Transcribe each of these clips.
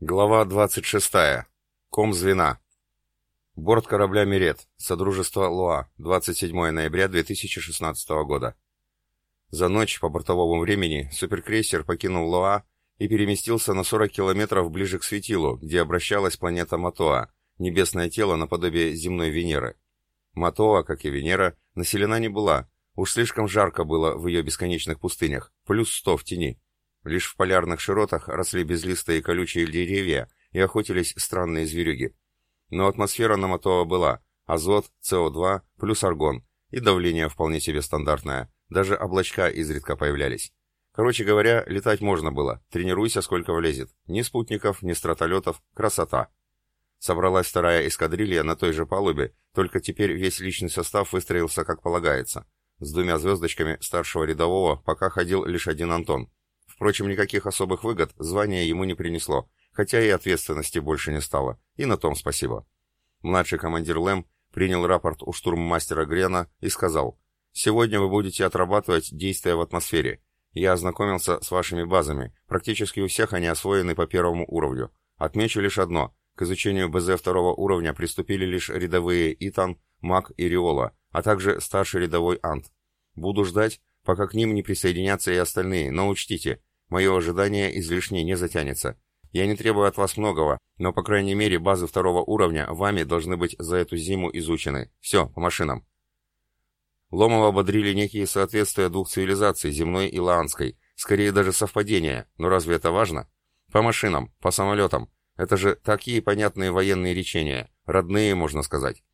Глава 26. Ком звена. Борт корабля «Мирет», Содружество Луа, 27 ноября 2016 года. За ночь по бортовому времени суперкрейсер покинул Луа и переместился на 40 километров ближе к светилу, где обращалась планета Матоа, небесное тело наподобие земной Венеры. Матоа, как и Венера, населена не была, уж слишком жарко было в ее бесконечных пустынях, плюс 100 в тени. Лишь в полярных широтах росли безлистые колючие деревья и охотились странные зверюги. Но атмосфера на Матоа была, азот, СО2 плюс аргон, и давление вполне себе стандартное, даже облачка изредка появлялись. Короче говоря, летать можно было, тренируйся сколько влезет. Ни спутников, ни стратолетов, красота. Собралась вторая эскадрилья на той же палубе, только теперь весь личный состав выстроился как полагается. С двумя звездочками старшего рядового пока ходил лишь один Антон, Впрочем, никаких особых выгод звание ему не принесло, хотя и ответственности больше не стало, и на том спасибо. Младший командир Лэм принял рапорт у штурммастера Грена и сказал, «Сегодня вы будете отрабатывать действия в атмосфере. Я ознакомился с вашими базами, практически у всех они освоены по первому уровню. Отмечу лишь одно, к изучению БЗ второго уровня приступили лишь рядовые Итан, Мак и Риола, а также старший рядовой Ант. Буду ждать, пока к ним не присоединятся и остальные, но учтите, Мое ожидание излишне не затянется. Я не требую от вас многого, но, по крайней мере, базы второго уровня вами должны быть за эту зиму изучены. Все, по машинам. Ломова ободрили некие соответствия двух цивилизаций, земной и лаанской. Скорее даже совпадения, но разве это важно? По машинам, по самолетам. Это же такие понятные военные речения, родные, можно сказать.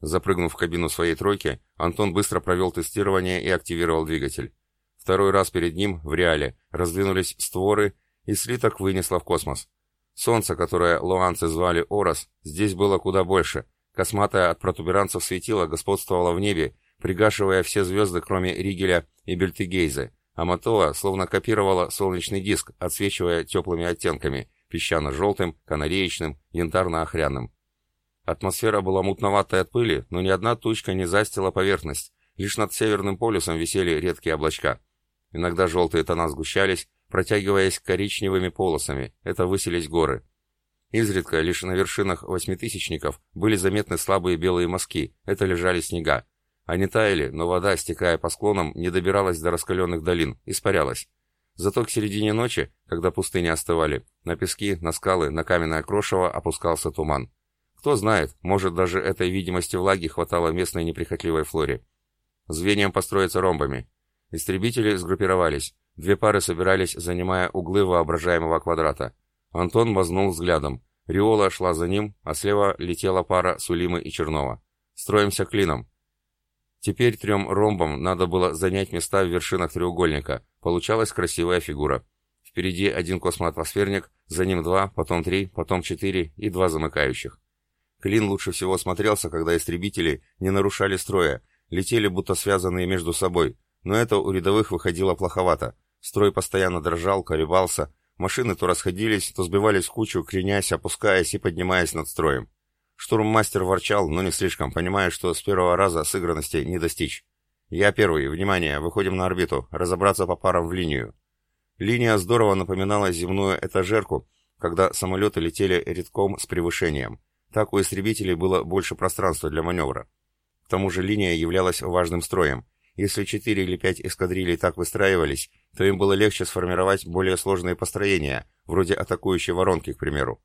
Запрыгнув в кабину своей тройки, Антон быстро провел тестирование и активировал двигатель. Второй раз перед ним, в реале, раздвинулись створы, и слиток вынесло в космос. Солнце, которое луанцы звали Орос, здесь было куда больше. Косматое от протуберанцев светило господствовало в небе, пригашивая все звезды, кроме Ригеля и Бельтегейзы, а Матоа словно копировала солнечный диск, отсвечивая теплыми оттенками – песчано-желтым, канареечным, янтарно-охряным. Атмосфера была мутноватой от пыли, но ни одна тучка не застила поверхность, лишь над Северным полюсом висели редкие облачка – Иногда желтые тона сгущались, протягиваясь коричневыми полосами, это высились горы. Изредка лишь на вершинах восьмитысячников были заметны слабые белые мазки, это лежали снега. Они таяли, но вода, стекая по склонам, не добиралась до раскаленных долин, испарялась. Зато к середине ночи, когда пустыни остывали, на пески, на скалы, на каменное крошево опускался туман. Кто знает, может даже этой видимости влаги хватало местной неприхотливой флоре. Звеньям построиться ромбами, Истребители сгруппировались. Две пары собирались, занимая углы воображаемого квадрата. Антон мазнул взглядом. Риола шла за ним, а слева летела пара Сулимы и Чернова. «Строимся клином». Теперь трем ромбам надо было занять места в вершинах треугольника. Получалась красивая фигура. Впереди один космоатмосферник, за ним два, потом три, потом четыре и два замыкающих. Клин лучше всего смотрелся, когда истребители не нарушали строя, летели будто связанные между собой, но это у рядовых выходило плоховато. Строй постоянно дрожал, колебался, машины то расходились, то сбивались в кучу, кренясь, опускаясь и поднимаясь над строем. Штурммастер ворчал, но не слишком, понимая, что с первого раза сыгранности не достичь. «Я первый, внимание, выходим на орбиту, разобраться по парам в линию». Линия здорово напоминала земную этажерку, когда самолеты летели редком с превышением. Так у истребителей было больше пространства для маневра. К тому же линия являлась важным строем. Если четыре или пять эскадрилей так выстраивались, то им было легче сформировать более сложные построения, вроде атакующей воронки, к примеру.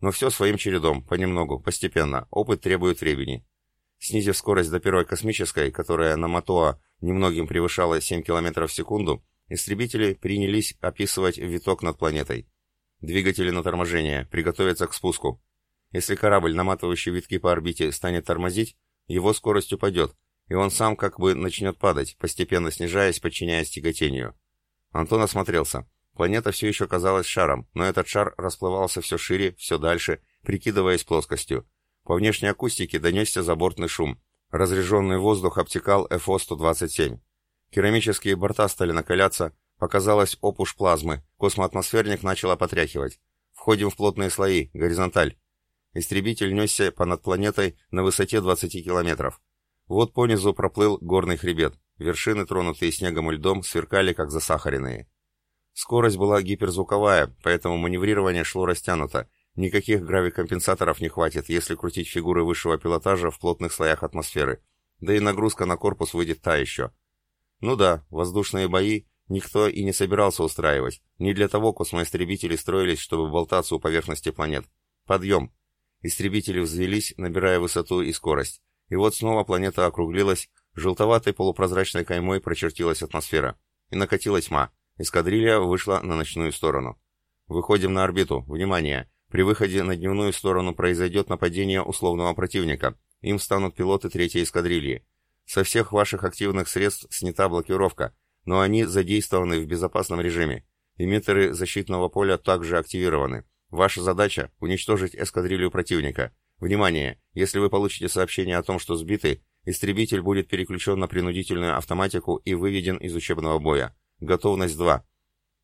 Но все своим чередом, понемногу, постепенно, опыт требует времени. Снизив скорость до первой космической, которая на Матоа немногим превышала 7 км в секунду, истребители принялись описывать виток над планетой. Двигатели на торможение, приготовиться к спуску. Если корабль, наматывающий витки по орбите, станет тормозить, его скорость упадет, и он сам как бы начнет падать, постепенно снижаясь, подчиняясь тяготению. Антон осмотрелся. Планета все еще казалась шаром, но этот шар расплывался все шире, все дальше, прикидываясь плоскостью. По внешней акустике донесся забортный шум. Разреженный воздух обтекал ФО-127. Керамические борта стали накаляться, показалась опуш плазмы, космоатмосферник начал потряхивать. Входим в плотные слои, горизонталь. Истребитель несся понад планетой на высоте 20 километров. Вот понизу проплыл горный хребет. Вершины, тронутые снегом и льдом, сверкали, как засахаренные. Скорость была гиперзвуковая, поэтому маневрирование шло растянуто. Никаких гравикомпенсаторов не хватит, если крутить фигуры высшего пилотажа в плотных слоях атмосферы. Да и нагрузка на корпус выйдет та еще. Ну да, воздушные бои никто и не собирался устраивать. Не для того космоистребители строились, чтобы болтаться у поверхности планет. Подъем. Истребители взвелись, набирая высоту и скорость. И вот снова планета округлилась, желтоватой полупрозрачной каймой прочертилась атмосфера. И накатила тьма. Эскадрилья вышла на ночную сторону. Выходим на орбиту. Внимание! При выходе на дневную сторону произойдет нападение условного противника. Им станут пилоты третьей эскадрильи. Со всех ваших активных средств снята блокировка, но они задействованы в безопасном режиме. Эмиттеры защитного поля также активированы. Ваша задача – уничтожить эскадрилью противника. Внимание! Если вы получите сообщение о том, что сбиты, истребитель будет переключен на принудительную автоматику и выведен из учебного боя. Готовность 2.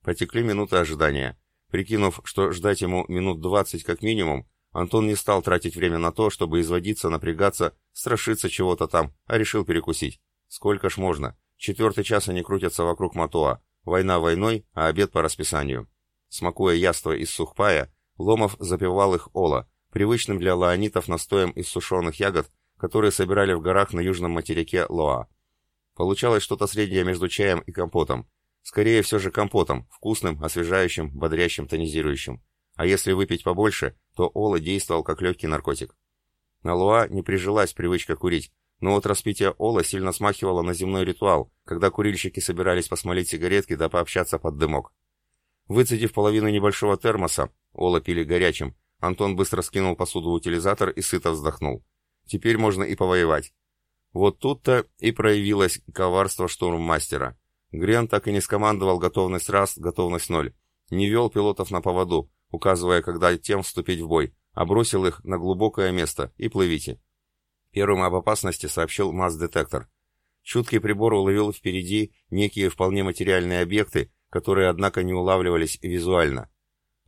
Потекли минуты ожидания. Прикинув, что ждать ему минут 20 как минимум, Антон не стал тратить время на то, чтобы изводиться, напрягаться, страшиться чего-то там, а решил перекусить. Сколько ж можно? Четвертый час они крутятся вокруг Матуа. Война войной, а обед по расписанию. Смакуя яство из сухпая, Ломов запивал их ола, привычным для лаонитов настоем из сушеных ягод, которые собирали в горах на южном материке Лоа. Получалось что-то среднее между чаем и компотом. Скорее все же компотом, вкусным, освежающим, бодрящим, тонизирующим. А если выпить побольше, то Ола действовал как легкий наркотик. На Луа не прижилась привычка курить, но вот распитие Ола сильно смахивало на земной ритуал, когда курильщики собирались посмолить сигаретки да пообщаться под дымок. Выцедив половину небольшого термоса, Ола пили горячим, Антон быстро скинул посуду в утилизатор и сыто вздохнул. Теперь можно и повоевать. Вот тут-то и проявилось коварство штурммастера. Грен так и не скомандовал готовность раз, готовность ноль. Не вел пилотов на поводу, указывая, когда тем вступить в бой, а бросил их на глубокое место и плывите. Первым об опасности сообщил масс-детектор. Чуткий прибор уловил впереди некие вполне материальные объекты, которые, однако, не улавливались визуально.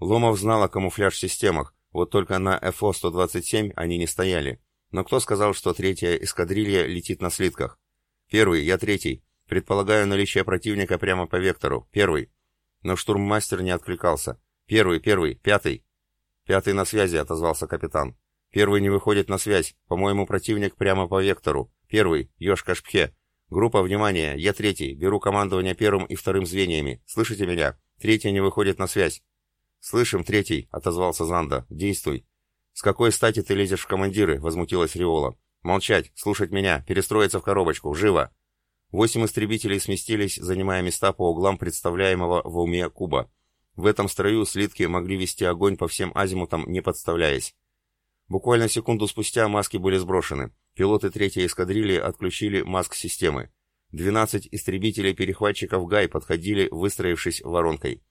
Ломов знал о камуфляж-системах, вот только на ФО-127 они не стояли. Но кто сказал, что третья эскадрилья летит на слитках? Первый, я третий. Предполагаю наличие противника прямо по вектору. Первый. Но штурммастер не откликался. «Первый, первый, пятый!» «Пятый на связи», — отозвался капитан. «Первый не выходит на связь. По-моему, противник прямо по вектору. Первый, Ёшка Шпхе. Группа, внимание, я третий. Беру командование первым и вторым звеньями. Слышите меня? Третий не выходит на связь». «Слышим, третий», — отозвался Занда. «Действуй». «С какой стати ты лезешь в командиры?» — возмутилась Риола. «Молчать, слушать меня, перестроиться в коробочку. Живо!» Восемь истребителей сместились, занимая места по углам представляемого в уме куба. В этом строю слитки могли вести огонь по всем азимутам, не подставляясь. Буквально секунду спустя маски были сброшены. Пилоты третьей эскадрильи отключили маск-системы. 12 истребителей-перехватчиков ГАЙ подходили, выстроившись воронкой.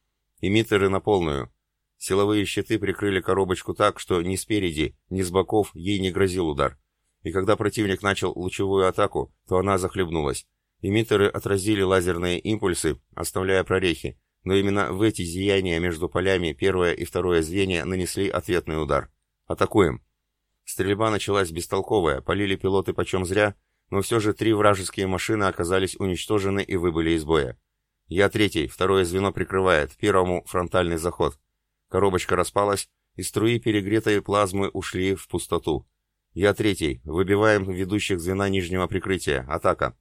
Эмиттеры на полную. Силовые щиты прикрыли коробочку так, что ни спереди, ни с боков ей не грозил удар. И когда противник начал лучевую атаку, то она захлебнулась. Эмиттеры отразили лазерные импульсы, оставляя прорехи, но именно в эти зияния между полями первое и второе звенья нанесли ответный удар. Атакуем. Стрельба началась бестолковая, полили пилоты почем зря, но все же три вражеские машины оказались уничтожены и выбыли из боя. Я третий, второе звено прикрывает, первому фронтальный заход. Коробочка распалась, и струи перегретой плазмы ушли в пустоту. Я третий, выбиваем ведущих звена нижнего прикрытия, атака.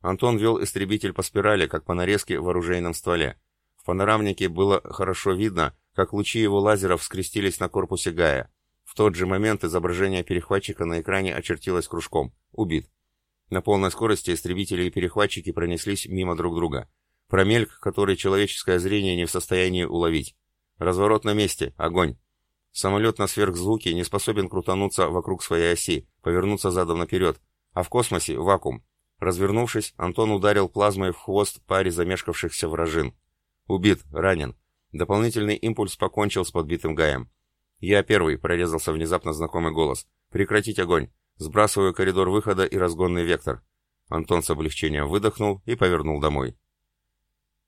Антон вел истребитель по спирали, как по нарезке в оружейном стволе. В панорамнике было хорошо видно, как лучи его лазеров скрестились на корпусе Гая. В тот же момент изображение перехватчика на экране очертилось кружком. Убит. На полной скорости истребители и перехватчики пронеслись мимо друг друга. Промельк, который человеческое зрение не в состоянии уловить. Разворот на месте. Огонь. Самолет на сверхзвуке не способен крутануться вокруг своей оси, повернуться задом наперед. А в космосе вакуум. Развернувшись, Антон ударил плазмой в хвост паре замешкавшихся вражин. Убит, ранен. Дополнительный импульс покончил с подбитым Гаем. «Я первый», — прорезался внезапно знакомый голос. «Прекратить огонь. Сбрасываю коридор выхода и разгонный вектор». Антон с облегчением выдохнул и повернул домой.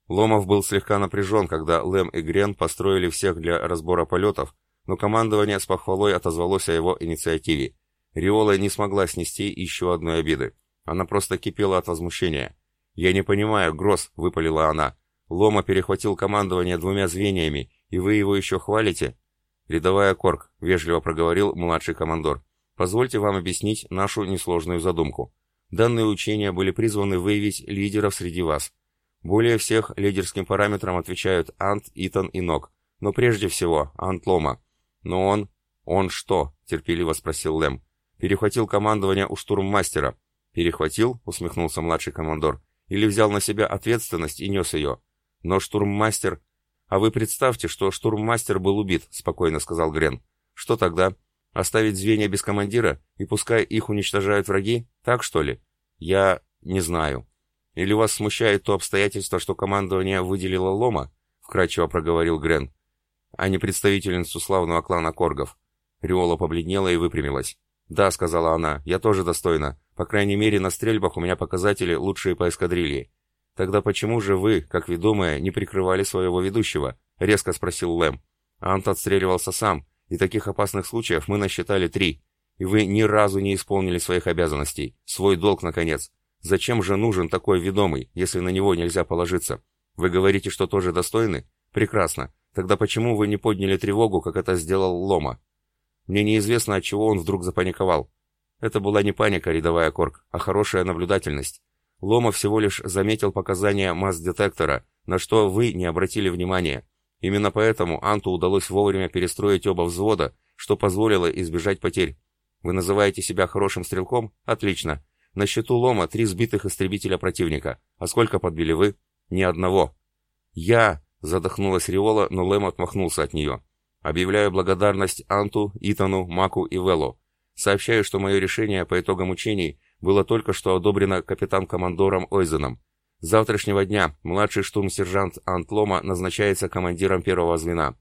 Ломов был слегка напряжен, когда Лэм и Грен построили всех для разбора полетов, но командование с похвалой отозвалось о его инициативе. Риола не смогла снести еще одной обиды. Она просто кипела от возмущения. «Я не понимаю, Гросс», — выпалила она. Лома перехватил командование двумя звеньями, и вы его еще хвалите?» «Рядовая Корк», — вежливо проговорил младший командор. «Позвольте вам объяснить нашу несложную задумку. Данные учения были призваны выявить лидеров среди вас. Более всех лидерским параметрам отвечают Ант, Итан и Нок, но прежде всего Ант Лома. Но он... «Он что?» — терпеливо спросил Лэм. «Перехватил командование у штурммастера». «Перехватил?» — усмехнулся младший командор. «Или взял на себя ответственность и нес ее?» «Но штурммастер...» «А вы представьте, что штурммастер был убит», — спокойно сказал Грен. «Что тогда? Оставить звенья без командира и пускай их уничтожают враги? Так что ли?» «Я... не знаю». «Или вас смущает то обстоятельство, что командование выделило Лома?» — вкратчиво проговорил Грен. «А не представительницу славного клана Коргов. Риола побледнела и выпрямилась. «Да», — сказала она, — «я тоже достойна. По крайней мере, на стрельбах у меня показатели лучшие по эскадрилье». «Тогда почему же вы, как ведомая, не прикрывали своего ведущего?» — резко спросил Лэм. «Ант отстреливался сам, и таких опасных случаев мы насчитали три. И вы ни разу не исполнили своих обязанностей. Свой долг, наконец. Зачем же нужен такой ведомый, если на него нельзя положиться? Вы говорите, что тоже достойны? Прекрасно. Тогда почему вы не подняли тревогу, как это сделал Лома? Мне неизвестно, от чего он вдруг запаниковал. Это была не паника, рядовая Корк, а хорошая наблюдательность. Лома всего лишь заметил показания масс-детектора, на что вы не обратили внимания. Именно поэтому Анту удалось вовремя перестроить оба взвода, что позволило избежать потерь. Вы называете себя хорошим стрелком? Отлично. На счету Лома три сбитых истребителя противника. А сколько подбили вы? Ни одного. Я... Задохнулась Риола, но Лэм отмахнулся от нее. Объявляю благодарность Анту, Итану, Маку и Веллу. Сообщаю, что мое решение по итогам учений было только что одобрено капитан-командором Ойзеном. С завтрашнего дня младший штурм-сержант Антлома назначается командиром первого звена.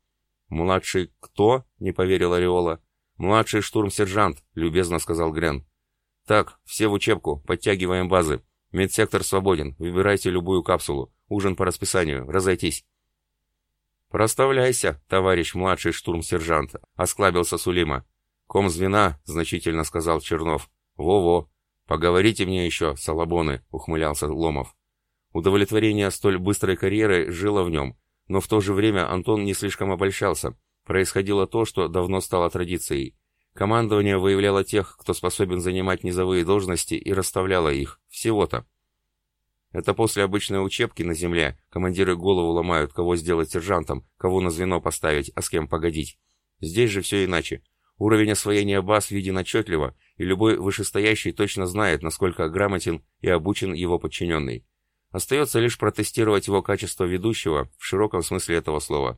«Младший кто?» — не поверил Ореола. «Младший штурм-сержант», — любезно сказал Грен. «Так, все в учебку, подтягиваем базы. Медсектор свободен, выбирайте любую капсулу. Ужин по расписанию, разойтись». «Проставляйся, товарищ младший штурм-сержант», — осклабился Сулима. «Ком звена», — значительно сказал Чернов. «Во-во. Поговорите мне еще, салабоны», — ухмылялся Ломов. Удовлетворение столь быстрой карьеры жило в нем, но в то же время Антон не слишком обольщался. Происходило то, что давно стало традицией. Командование выявляло тех, кто способен занимать низовые должности, и расставляло их. Всего-то. Это после обычной учебки на земле командиры голову ломают, кого сделать сержантом, кого на звено поставить, а с кем погодить. Здесь же все иначе. Уровень освоения баз виден отчетливо, и любой вышестоящий точно знает, насколько грамотен и обучен его подчиненный. Остается лишь протестировать его качество ведущего в широком смысле этого слова.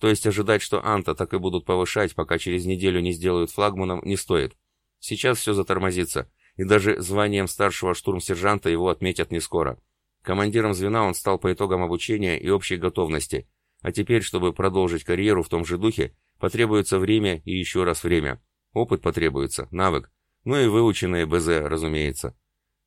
То есть ожидать, что Анта так и будут повышать, пока через неделю не сделают флагманом, не стоит. Сейчас все затормозится, и даже званием старшего штурм-сержанта его отметят не скоро. Командиром звена он стал по итогам обучения и общей готовности, а теперь, чтобы продолжить карьеру в том же духе, потребуется время и еще раз время. Опыт потребуется, навык, ну и выученные БЗ, разумеется.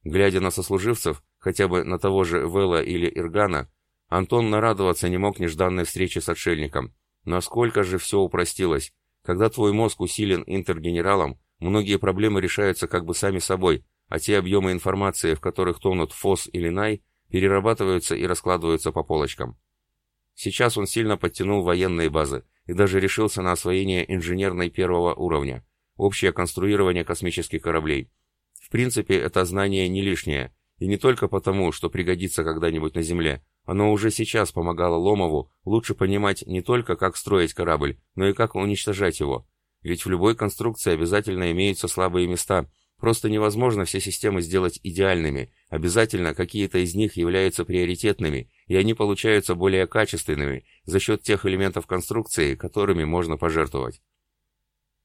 Глядя на сослуживцев, хотя бы на того же Вела или Иргана, Антон нарадоваться не мог нежданной встрече с отшельником. Насколько же все упростилось. Когда твой мозг усилен интергенералом, многие проблемы решаются как бы сами собой, а те объемы информации, в которых тонут ФОС или НАЙ, перерабатываются и раскладываются по полочкам. Сейчас он сильно подтянул военные базы и даже решился на освоение инженерной первого уровня, общее конструирование космических кораблей. В принципе, это знание не лишнее, и не только потому, что пригодится когда-нибудь на Земле, оно уже сейчас помогало Ломову лучше понимать не только, как строить корабль, но и как уничтожать его. Ведь в любой конструкции обязательно имеются слабые места – Просто невозможно все системы сделать идеальными. Обязательно какие-то из них являются приоритетными, и они получаются более качественными за счет тех элементов конструкции, которыми можно пожертвовать.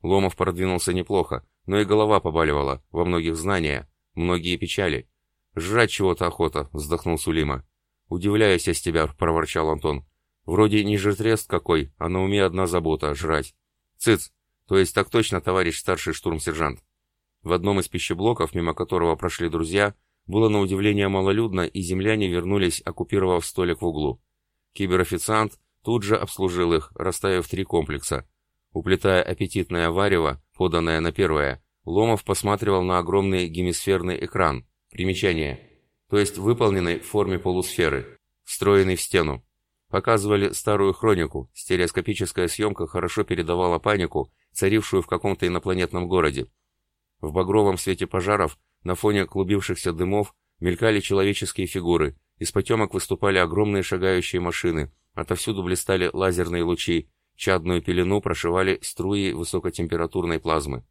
Ломов продвинулся неплохо, но и голова побаливала, во многих знания, многие печали. «Жрать чего-то охота», — вздохнул Сулима. «Удивляюсь я с тебя», — проворчал Антон. «Вроде не жертрест какой, а на уме одна забота — жрать». «Цыц! То есть так точно, товарищ старший штурм-сержант?» В одном из пищеблоков, мимо которого прошли друзья, было на удивление малолюдно, и земляне вернулись, оккупировав столик в углу. Киберофициант тут же обслужил их, расставив три комплекса. Уплетая аппетитное варево, поданное на первое, Ломов посматривал на огромный гемисферный экран. Примечание. То есть выполненный в форме полусферы, встроенный в стену. Показывали старую хронику, стереоскопическая съемка хорошо передавала панику, царившую в каком-то инопланетном городе. В багровом свете пожаров, на фоне клубившихся дымов, мелькали человеческие фигуры, из потемок выступали огромные шагающие машины, отовсюду блистали лазерные лучи, чадную пелену прошивали струи высокотемпературной плазмы.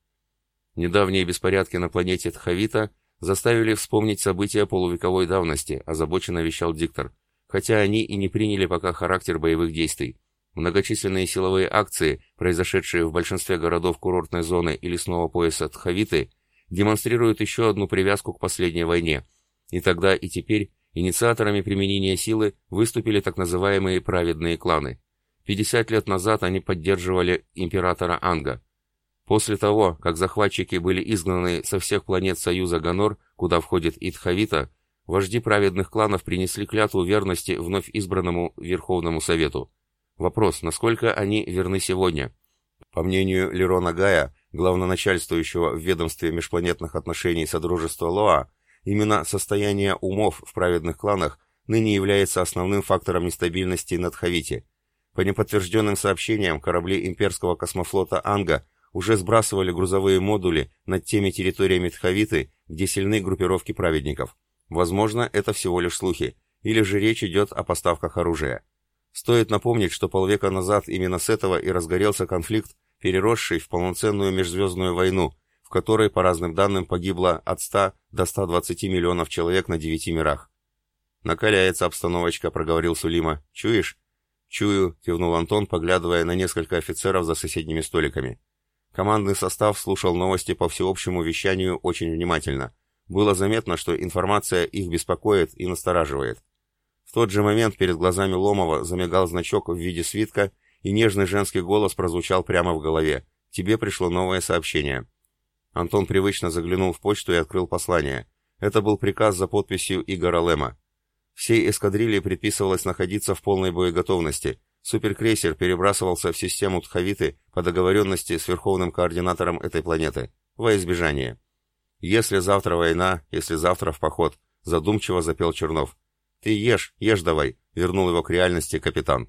Недавние беспорядки на планете Тхавита заставили вспомнить события полувековой давности, озабоченно вещал диктор, хотя они и не приняли пока характер боевых действий. Многочисленные силовые акции, произошедшие в большинстве городов курортной зоны и лесного пояса Тхавиты, демонстрируют еще одну привязку к последней войне. И тогда, и теперь инициаторами применения силы выступили так называемые праведные кланы. 50 лет назад они поддерживали императора Анга. После того, как захватчики были изгнаны со всех планет Союза Ганор, куда входит Итхавита, вожди праведных кланов принесли клятву верности вновь избранному Верховному Совету. Вопрос, насколько они верны сегодня? По мнению Лерона Гая, главноначальствующего в ведомстве межпланетных отношений Содружества Лоа, именно состояние умов в праведных кланах ныне является основным фактором нестабильности на Тхавите. По неподтвержденным сообщениям, корабли имперского космофлота «Анга» уже сбрасывали грузовые модули над теми территориями Тхавиты, где сильны группировки праведников. Возможно, это всего лишь слухи, или же речь идет о поставках оружия. Стоит напомнить, что полвека назад именно с этого и разгорелся конфликт, переросший в полноценную межзвездную войну, в которой, по разным данным, погибло от 100 до 120 миллионов человек на девяти мирах. «Накаляется обстановочка», — проговорил Сулима. «Чуешь?» «Чую», — кивнул Антон, поглядывая на несколько офицеров за соседними столиками. Командный состав слушал новости по всеобщему вещанию очень внимательно. Было заметно, что информация их беспокоит и настораживает. В тот же момент перед глазами Ломова замигал значок в виде свитка, и нежный женский голос прозвучал прямо в голове. «Тебе пришло новое сообщение». Антон привычно заглянул в почту и открыл послание. Это был приказ за подписью Игора Лема. Всей эскадрилье предписывалось находиться в полной боеготовности, Суперкрейсер перебрасывался в систему Тхавиты по договоренности с верховным координатором этой планеты, во избежание. «Если завтра война, если завтра в поход», — задумчиво запел Чернов. «Ты ешь, ешь давай», — вернул его к реальности капитан.